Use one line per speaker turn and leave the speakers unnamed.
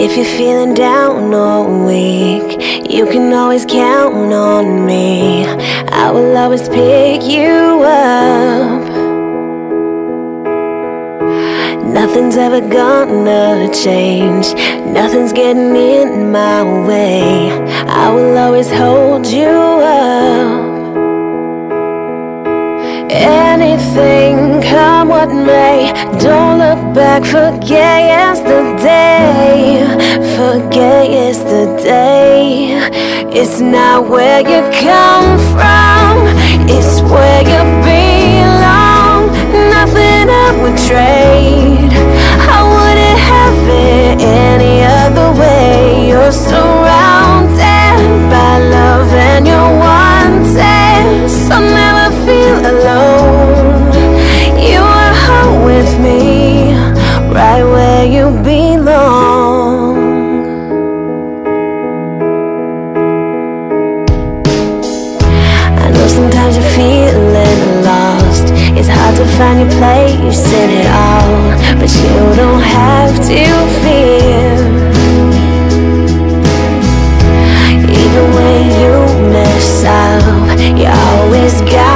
If you're feeling down or weak, you can always count on me. I will always pick you up. Nothing's ever gonna change. Nothing's getting in my way. I will always hold you up. Anything, come what may. Don't look back, forget yesterday. Yesterday. It's not where you come sometimes you're feeling lost. It's hard to find your place in it all, but you don't have to fear. Even when you mess up, you always got.